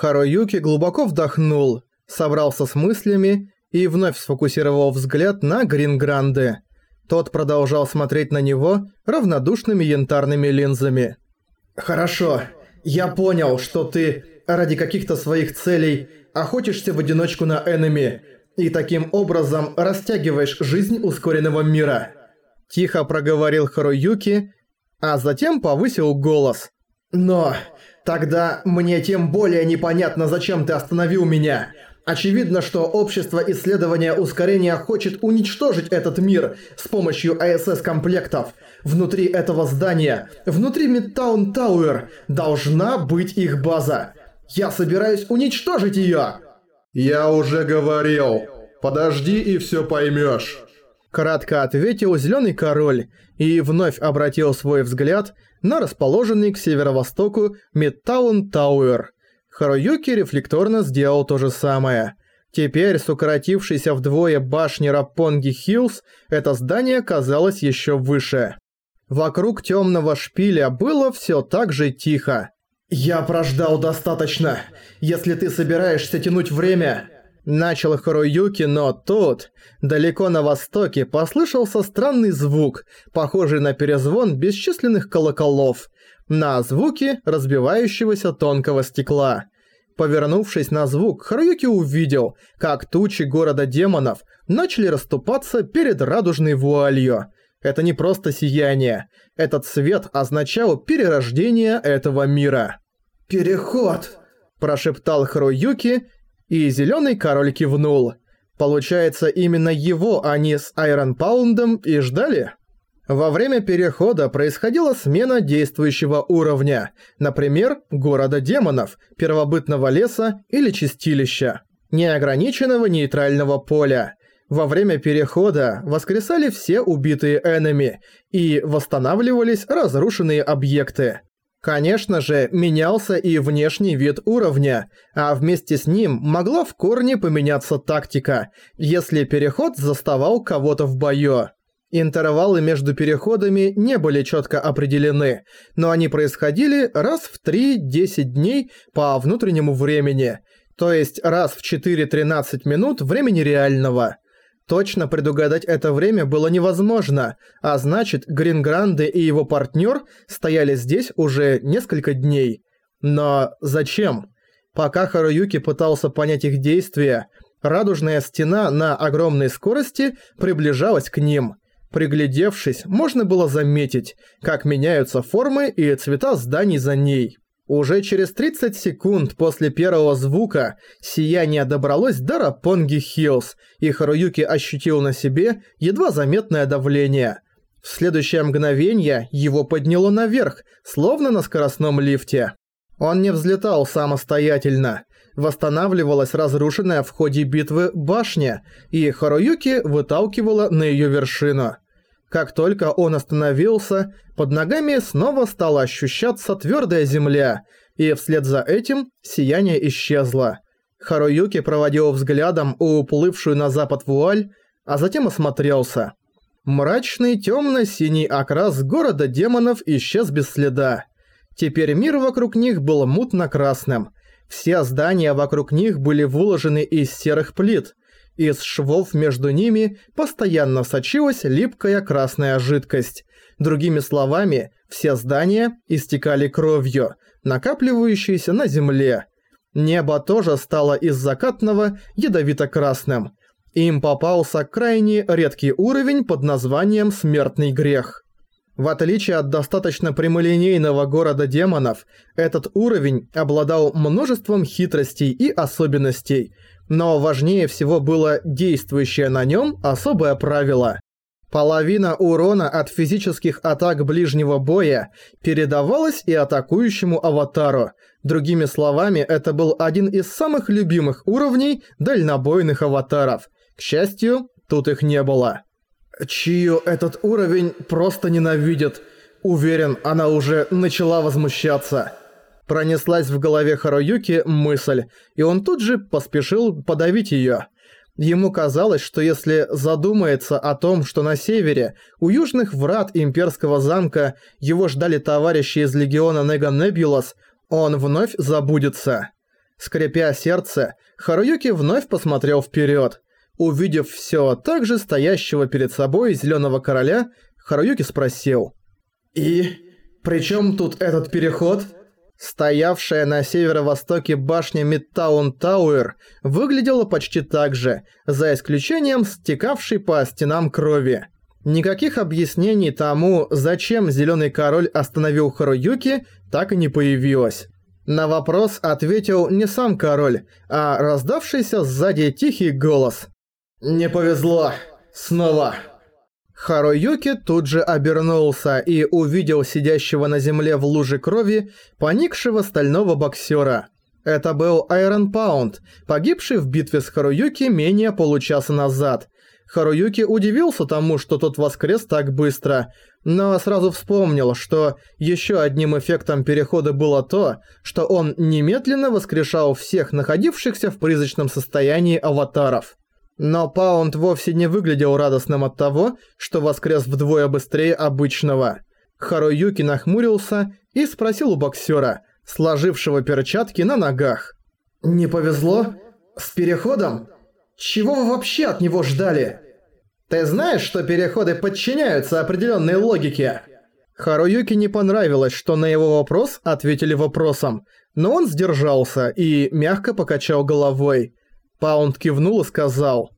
Харуюки глубоко вдохнул, собрался с мыслями и вновь сфокусировал взгляд на Грингранде. Тот продолжал смотреть на него равнодушными янтарными линзами. «Хорошо, я понял, что ты ради каких-то своих целей охотишься в одиночку на энеми и таким образом растягиваешь жизнь ускоренного мира». Тихо проговорил Харуюки, а затем повысил голос. «Но тогда мне тем более непонятно, зачем ты остановил меня. Очевидно, что общество исследования ускорения хочет уничтожить этот мир с помощью АСС-комплектов. Внутри этого здания, внутри Мидтаун Тауэр, должна быть их база. Я собираюсь уничтожить её!» «Я уже говорил. Подожди и всё поймёшь». Кратко ответил Зелёный Король и вновь обратил свой взгляд на расположенный к северо-востоку Мидтаун Тауэр. Харуюки рефлекторно сделал то же самое. Теперь с укоротившейся вдвое башни Раппонги Хиллз это здание казалось еще выше. Вокруг темного шпиля было все так же тихо. «Я прождал достаточно. Если ты собираешься тянуть время...» Начал Харуюки, но тут, далеко на востоке, послышался странный звук, похожий на перезвон бесчисленных колоколов, на звуки разбивающегося тонкого стекла. Повернувшись на звук, Харуюки увидел, как тучи города демонов начали расступаться перед радужной вуалью. Это не просто сияние. Этот свет означал перерождение этого мира. «Переход!» – прошептал Харуюки, и Зелёный Король кивнул. Получается, именно его они с Айрон Паундом и ждали? Во время перехода происходила смена действующего уровня, например, города демонов, первобытного леса или чистилища, неограниченного нейтрального поля. Во время перехода воскресали все убитые энеми и восстанавливались разрушенные объекты. Конечно же, менялся и внешний вид уровня, а вместе с ним могла в корне поменяться тактика, если переход заставал кого-то в бою. Интервалы между переходами не были четко определены, но они происходили раз в 3-10 дней по внутреннему времени, то есть раз в 4-13 минут времени реального. Точно предугадать это время было невозможно, а значит, Грингранде и его партнер стояли здесь уже несколько дней. Но зачем? Пока Харуюки пытался понять их действия, радужная стена на огромной скорости приближалась к ним. Приглядевшись, можно было заметить, как меняются формы и цвета зданий за ней. Уже через 30 секунд после первого звука сияние добралось до Рапонги Хиллз, и Харуюки ощутил на себе едва заметное давление. В следующее мгновение его подняло наверх, словно на скоростном лифте. Он не взлетал самостоятельно. Восстанавливалась разрушенная в ходе битвы башня, и Харуюки выталкивала на ее вершину. Как только он остановился, под ногами снова стала ощущаться твердая земля, и вслед за этим сияние исчезло. Харуюки проводил взглядом уплывшую на запад вуаль, а затем осмотрелся. Мрачный темно-синий окрас города демонов исчез без следа. Теперь мир вокруг них был мутно-красным. Все здания вокруг них были выложены из серых плит, из швов между ними постоянно сочилась липкая красная жидкость. Другими словами, все здания истекали кровью, накапливающейся на земле. Небо тоже стало из закатного ядовито-красным. Им попался крайне редкий уровень под названием «Смертный грех». В отличие от достаточно прямолинейного города демонов, этот уровень обладал множеством хитростей и особенностей – но важнее всего было действующее на нем особое правило. Половина урона от физических атак ближнего боя передавалась и атакующему аватару. Другими словами, это был один из самых любимых уровней дальнобойных аватаров. К счастью, тут их не было. Чью этот уровень просто ненавидит. Уверен, она уже начала возмущаться. Пронеслась в голове Харуюки мысль, и он тут же поспешил подавить её. Ему казалось, что если задумается о том, что на севере, у южных врат имперского замка, его ждали товарищи из легиона Нега Небулас, он вновь забудется. Скрипя сердце, Харуюки вновь посмотрел вперед. Увидев все так же стоящего перед собой зеленого короля, Харуюки спросил. «И? Причем тут этот переход?» Стоявшая на северо-востоке башня Мидтаун Тауэр выглядела почти так же, за исключением стекавшей по стенам крови. Никаких объяснений тому, зачем Зелёный Король остановил Харуюки, так и не появилось. На вопрос ответил не сам король, а раздавшийся сзади тихий голос. «Не повезло. Снова». Харуюки тут же обернулся и увидел сидящего на земле в луже крови поникшего стального боксера. Это был Айрон Паунд, погибший в битве с Харуюки менее получаса назад. Харуюки удивился тому, что тот воскрес так быстро, но сразу вспомнил, что еще одним эффектом перехода было то, что он немедленно воскрешал всех находившихся в призрачном состоянии аватаров. Но Паунд вовсе не выглядел радостным от того, что воскрес вдвое быстрее обычного. Харуюки нахмурился и спросил у боксера, сложившего перчатки на ногах. «Не повезло? С переходом? Чего вы вообще от него ждали?» «Ты знаешь, что переходы подчиняются определенной логике?» Харуюки не понравилось, что на его вопрос ответили вопросом, но он сдержался и мягко покачал головой. Паунд кивнул и сказал,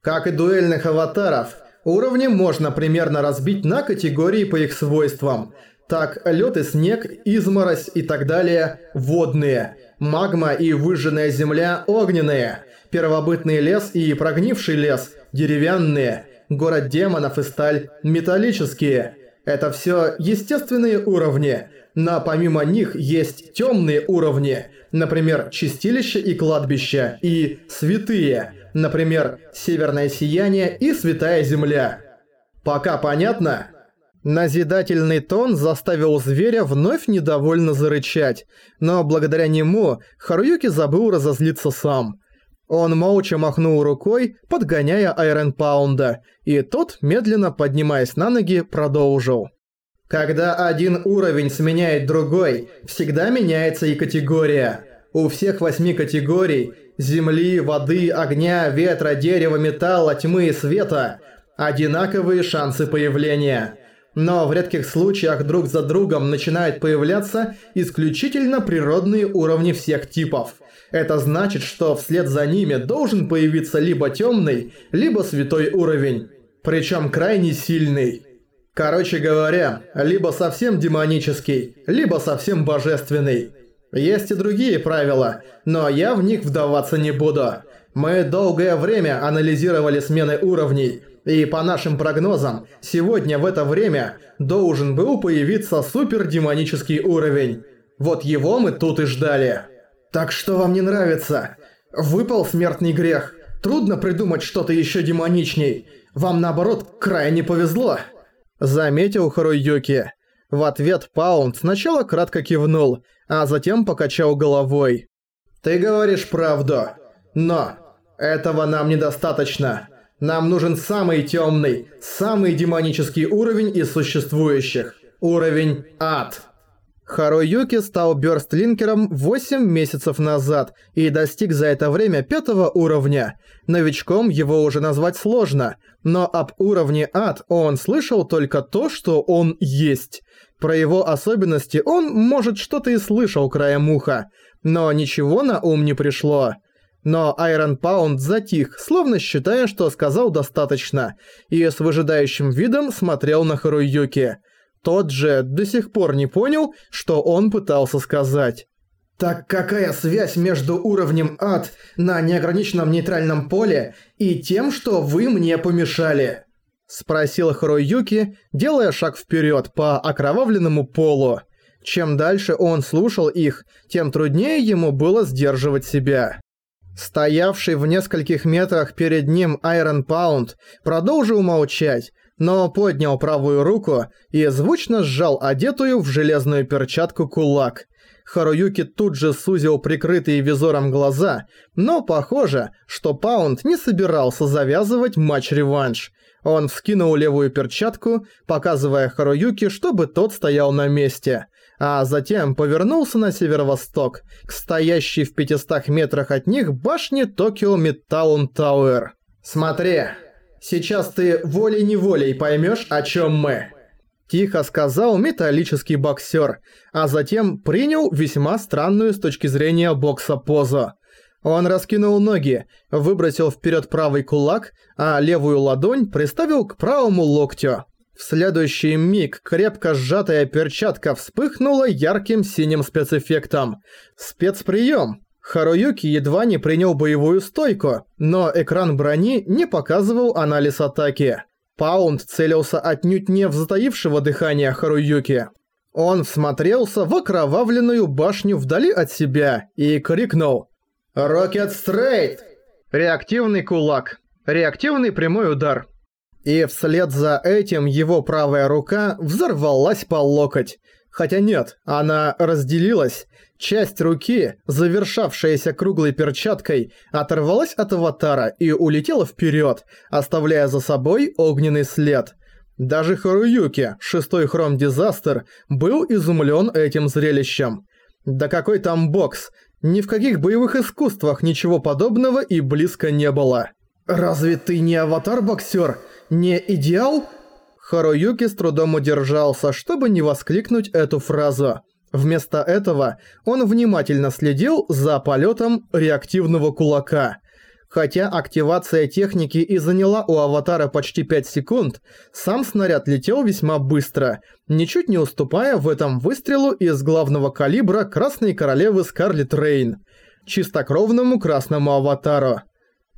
«Как и дуэльных аватаров, уровни можно примерно разбить на категории по их свойствам. Так, лед и снег, изморозь и так далее – водные, магма и выжженная земля – огненные, первобытный лес и прогнивший лес – деревянные, город демонов и сталь – металлические. Это все естественные уровни, но помимо них есть темные уровни – например, Чистилище и Кладбище, и Святые, например, Северное Сияние и Святая Земля. Пока понятно? Назидательный тон заставил зверя вновь недовольно зарычать, но благодаря нему Харуюки забыл разозлиться сам. Он молча махнул рукой, подгоняя Айрон Паунда, и тот, медленно поднимаясь на ноги, продолжил. Когда один уровень сменяет другой, всегда меняется и категория. У всех восьми категорий – земли, воды, огня, ветра, дерева, металла, тьмы и света – одинаковые шансы появления. Но в редких случаях друг за другом начинают появляться исключительно природные уровни всех типов. Это значит, что вслед за ними должен появиться либо темный, либо святой уровень. Причем крайне сильный. Короче говоря, либо совсем демонический, либо совсем божественный. Есть и другие правила, но я в них вдаваться не буду. Мы долгое время анализировали смены уровней, и по нашим прогнозам, сегодня в это время должен был появиться супердемонический уровень. Вот его мы тут и ждали. Так что вам не нравится? Выпал смертный грех. Трудно придумать что-то еще демоничней. Вам наоборот крайне повезло. Заметил Харуюки. В ответ Паунд сначала кратко кивнул, а затем покачал головой. «Ты говоришь правду, но этого нам недостаточно. Нам нужен самый темный, самый демонический уровень из существующих. Уровень Ад». Харуюки стал бёрстлинкером 8 месяцев назад и достиг за это время пятого уровня. Новичком его уже назвать сложно, но об уровне ад он слышал только то, что он есть. Про его особенности он, может, что-то и слышал краем уха, но ничего на ум не пришло. Но Айрон Паунд затих, словно считая, что сказал достаточно, и с выжидающим видом смотрел на Харуюки. Тот же до сих пор не понял, что он пытался сказать. Так какая связь между уровнем ад на неограниченном нейтральном поле и тем, что вы мне помешали? Спросил Харуюки, делая шаг вперед по окровавленному полу. Чем дальше он слушал их, тем труднее ему было сдерживать себя. Стоявший в нескольких метрах перед ним Айрон Паунд продолжил молчать, но поднял правую руку и звучно сжал одетую в железную перчатку кулак. Харуюки тут же сузил прикрытые визором глаза, но похоже, что Паунд не собирался завязывать матч-реванш. Он вскинул левую перчатку, показывая Харуюки, чтобы тот стоял на месте, а затем повернулся на северо-восток, к стоящей в 500 метрах от них башне Токио Мидтаун Тауэр. «Смотри, сейчас ты волей-неволей поймёшь, о чём мы». Тихо сказал металлический боксер, а затем принял весьма странную с точки зрения бокса позу. Он раскинул ноги, выбросил вперед правый кулак, а левую ладонь приставил к правому локтю. В следующий миг крепко сжатая перчатка вспыхнула ярким синим спецэффектом. Спецприем. Харуюки едва не принял боевую стойку, но экран брони не показывал анализ атаки. Паунд целился отнюдь не в затаившего дыхания Харуюки. Он всмотрелся в окровавленную башню вдали от себя и крикнул «Рокет Стрейт!» Реактивный кулак. Реактивный прямой удар. И вслед за этим его правая рука взорвалась по локоть. Хотя нет, она разделилась. Часть руки, завершавшаяся круглой перчаткой, оторвалась от аватара и улетела вперед, оставляя за собой огненный след. Даже Харуюки, шестой хром Дизастер, был изумлен этим зрелищем. Да какой там бокс? Ни в каких боевых искусствах ничего подобного и близко не было. «Разве ты не аватар-боксер? Не идеал?» Харуюки с трудом удержался, чтобы не воскликнуть эту фразу. Вместо этого он внимательно следил за полетом реактивного кулака. Хотя активация техники и заняла у аватара почти 5 секунд, сам снаряд летел весьма быстро, ничуть не уступая в этом выстрелу из главного калибра Красной Королевы Скарлетт Рейн, чистокровному красному аватару.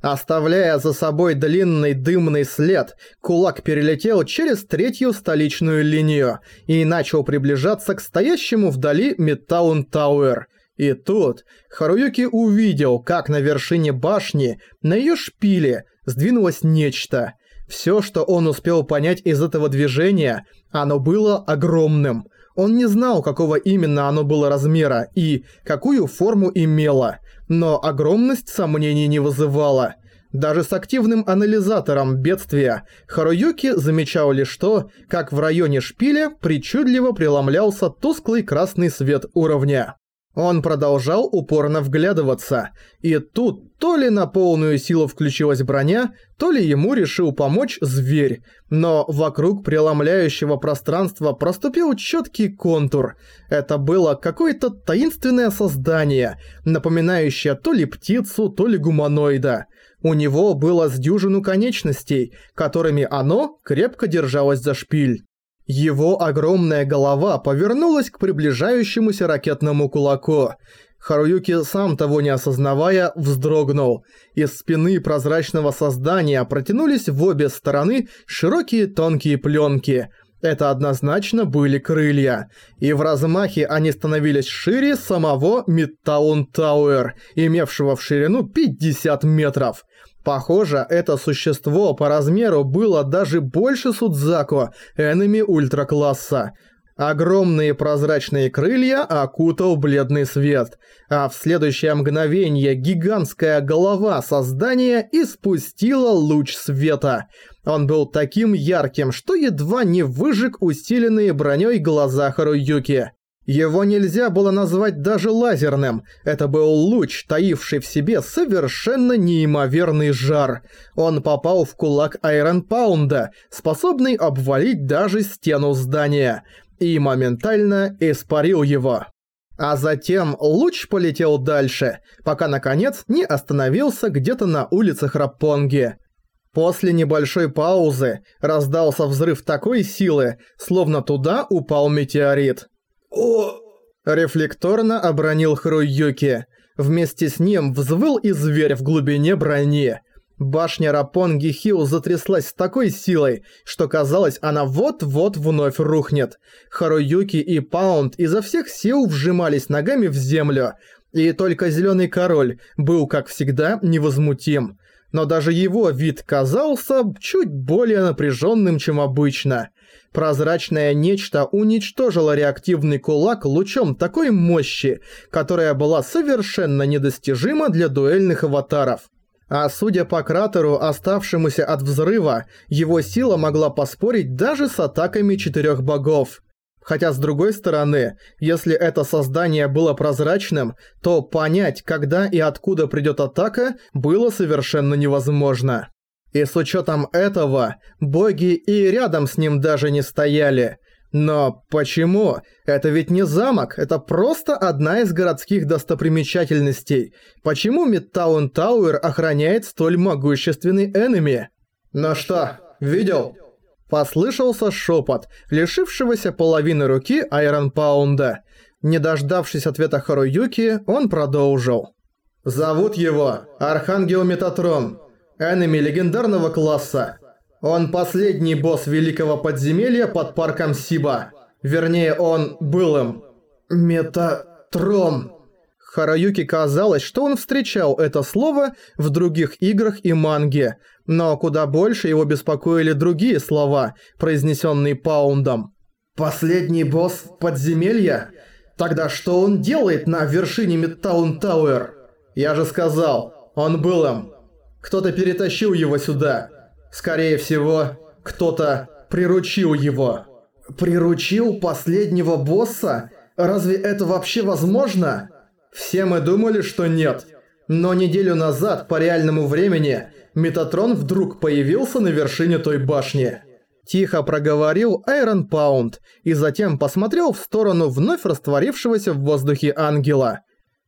Оставляя за собой длинный дымный след, кулак перелетел через третью столичную линию и начал приближаться к стоящему вдали Мидтаун Тауэр. И тут Харуюки увидел, как на вершине башни, на её шпиле, сдвинулось нечто. Всё, что он успел понять из этого движения, оно было огромным. Он не знал, какого именно оно было размера и какую форму имело – но огромность сомнений не вызывала. Даже с активным анализатором бедствия Харуюки замечал лишь то, как в районе шпиля причудливо преломлялся тусклый красный свет уровня. Он продолжал упорно вглядываться, и тут то ли на полную силу включилась броня, то ли ему решил помочь зверь, но вокруг преломляющего пространства проступил четкий контур. Это было какое-то таинственное создание, напоминающее то ли птицу, то ли гуманоида. У него было с дюжину конечностей, которыми оно крепко держалось за шпиль. Его огромная голова повернулась к приближающемуся ракетному кулаку. Харуюки, сам того не осознавая, вздрогнул. Из спины прозрачного создания протянулись в обе стороны широкие тонкие пленки. Это однозначно были крылья. И в размахе они становились шире самого Мидтаун Тауэр, имевшего в ширину 50 метров. Похоже, это существо по размеру было даже больше Судзако, энеми ультракласса. Огромные прозрачные крылья окутал бледный свет, а в следующее мгновение гигантская голова создания испустила луч света. Он был таким ярким, что едва не выжег усиленные броней глаза Харуюки. Его нельзя было назвать даже лазерным. Это был луч, таивший в себе совершенно неимоверный жар. Он попал в кулак Айрон Паунда, способный обвалить даже стену здания, и моментально испарил его. А затем луч полетел дальше, пока наконец не остановился где-то на улицах Рапонги. После небольшой паузы раздался взрыв такой силы, словно туда упал метеорит. «О!» Рефлекторно обронил Харуюки. Вместе с ним взвыл и зверь в глубине брони. Башня Рапонги Хилл затряслась с такой силой, что казалось, она вот-вот вновь рухнет. Харуюки и Паунд изо всех сил вжимались ногами в землю, и только Зеленый Король был, как всегда, невозмутим. Но даже его вид казался чуть более напряженным, чем обычно – Прозрачное нечто уничтожило реактивный кулак лучом такой мощи, которая была совершенно недостижима для дуэльных аватаров. А судя по кратеру, оставшемуся от взрыва, его сила могла поспорить даже с атаками четырех богов. Хотя с другой стороны, если это создание было прозрачным, то понять, когда и откуда придёт атака, было совершенно невозможно. И с учётом этого, боги и рядом с ним даже не стояли. Но почему? Это ведь не замок, это просто одна из городских достопримечательностей. Почему Мидтаун Тауэр охраняет столь могущественный энеми? Ну что, видел? Послышался шепот, лишившегося половины руки Айрон Паунда. Не дождавшись ответа Харуюки, он продолжил. «Зовут его Архангел Метатрон, энеми легендарного класса. Он последний босс Великого Подземелья под парком Сиба. Вернее, он был им. Метатрон». Хараюки казалось, что он встречал это слово в других играх и манге, но куда больше его беспокоили другие слова, произнесенные Паундом. «Последний босс подземелья? Тогда что он делает на вершине Мидтаун Тауэр? Я же сказал, он был им. Кто-то перетащил его сюда. Скорее всего, кто-то приручил его». «Приручил последнего босса? Разве это вообще возможно?» Все мы думали, что нет. Но неделю назад, по реальному времени, Метатрон вдруг появился на вершине той башни. Тихо проговорил Айрон Паунд и затем посмотрел в сторону вновь растворившегося в воздухе ангела.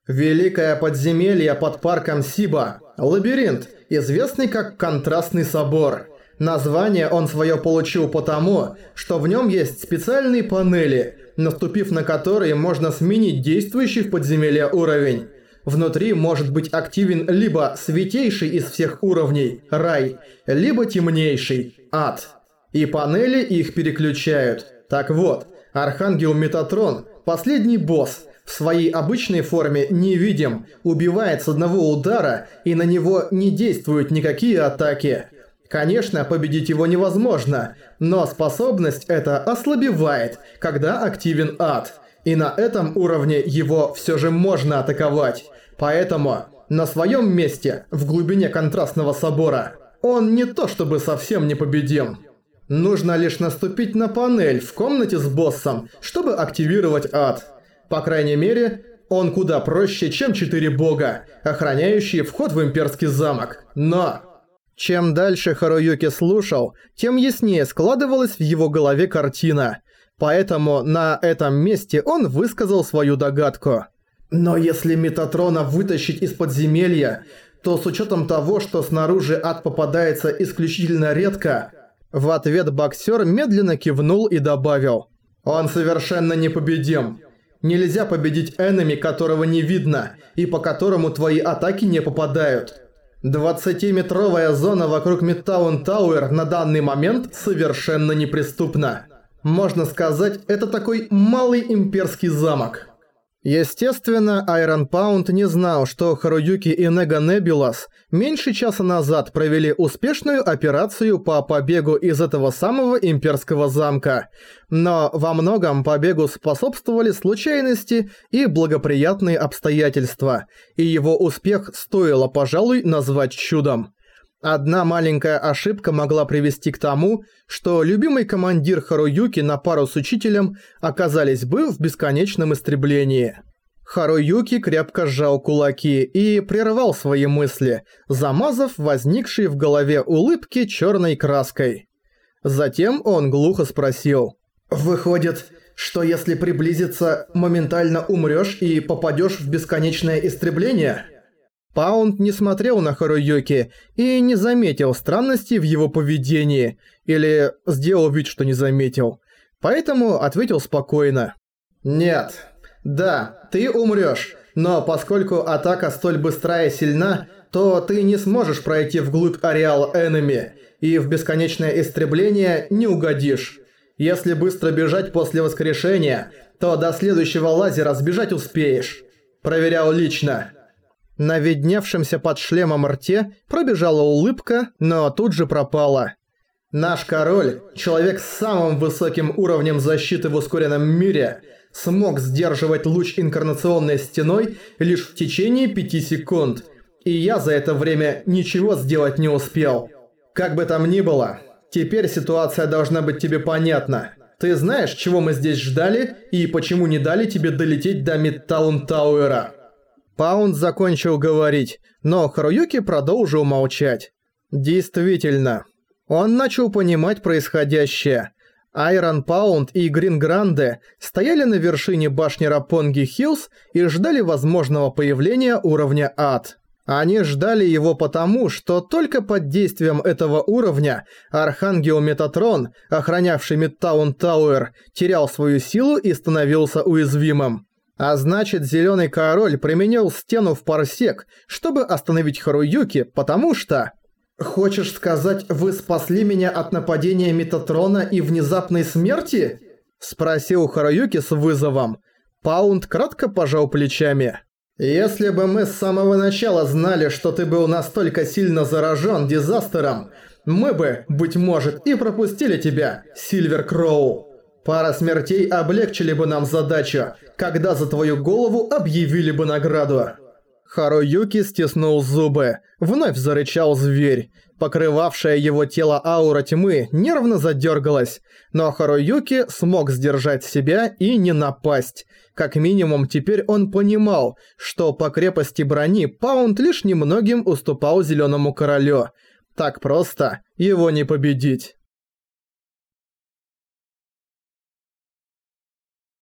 Великое подземелье под парком Сиба. Лабиринт, известный как Контрастный собор. Название он свое получил потому, что в нем есть специальные панели, наступив на которые можно сменить действующий в подземелье уровень. Внутри может быть активен либо светейший из всех уровней – рай, либо темнейший – ад. И панели их переключают. Так вот, Архангел Метатрон – последний босс, в своей обычной форме невидим, убивает с одного удара и на него не действуют никакие атаки. Конечно, победить его невозможно, но способность эта ослабевает, когда активен ад. И на этом уровне его все же можно атаковать. Поэтому на своем месте, в глубине контрастного собора, он не то чтобы совсем непобедим. Нужно лишь наступить на панель в комнате с боссом, чтобы активировать ад. По крайней мере, он куда проще, чем четыре бога, охраняющие вход в имперский замок. Но чем дальше Харуюки слушал, тем яснее складывалась в его голове картина. Поэтому на этом месте он высказал свою догадку. Но если Метатрона вытащить из подземелья, то с учетом того, что снаружи ад попадается исключительно редко... В ответ боксер медленно кивнул и добавил. Он совершенно непобедим. Нельзя победить энеми, которого не видно, и по которому твои атаки не попадают. 20-метровая зона вокруг Мидтаун Тауэр на данный момент совершенно неприступна. Можно сказать, это такой малый имперский замок. Естественно, Айрон Паунд не знал, что Харуюки и Нега Небулас меньше часа назад провели успешную операцию по побегу из этого самого имперского замка. Но во многом побегу способствовали случайности и благоприятные обстоятельства, и его успех стоило, пожалуй, назвать чудом. Одна маленькая ошибка могла привести к тому, что любимый командир Харуюки на пару с учителем оказались бы в бесконечном истреблении. Харуюки крепко сжал кулаки и прервал свои мысли, замазав возникшие в голове улыбки черной краской. Затем он глухо спросил. «Выходит, что если приблизиться, моментально умрёшь и попадёшь в бесконечное истребление?» Паунд не смотрел на Харуюки и не заметил странностей в его поведении, или сделал вид, что не заметил. Поэтому ответил спокойно. «Нет. Да, ты умрёшь, но поскольку атака столь быстрая и сильна, то ты не сможешь пройти вглубь ареала Энеми, и в бесконечное истребление не угодишь. Если быстро бежать после воскрешения, то до следующего лазера сбежать успеешь. Проверял лично». На видневшемся под шлемом рте пробежала улыбка, но тут же пропала. Наш король, человек с самым высоким уровнем защиты в ускоренном мире, смог сдерживать луч инкарнационной стеной лишь в течение пяти секунд, и я за это время ничего сделать не успел. Как бы там ни было, теперь ситуация должна быть тебе понятна. ты знаешь, чего мы здесь ждали и почему не дали тебе долететь до Мидтаун Тауэра?» Паунд закончил говорить, но Харуюки продолжил молчать. Действительно, он начал понимать происходящее. Айрон Паунд и Грин Гранде стояли на вершине башни Рапонги Хиллз и ждали возможного появления уровня Ад. Они ждали его потому, что только под действием этого уровня Архангел Метатрон, охранявший Мидтаун Тауэр, терял свою силу и становился уязвимым. А значит, Зелёный Король применил стену в парсек, чтобы остановить Харуюки, потому что... «Хочешь сказать, вы спасли меня от нападения Метатрона и внезапной смерти?» Спросил Харуюки с вызовом. Паунд кратко пожал плечами. «Если бы мы с самого начала знали, что ты был настолько сильно заражен дизастером, мы бы, быть может, и пропустили тебя, Сильвер Кроу. Пара смертей облегчили бы нам задачу, когда за твою голову объявили бы награду». Харуюки стиснул зубы. Вновь зарычал зверь. Покрывавшая его тело аура тьмы нервно задергалась, но Харуюки смог сдержать себя и не напасть. Как минимум теперь он понимал, что по крепости брони Паунд лишь немногим уступал Зеленому Королю. Так просто его не победить.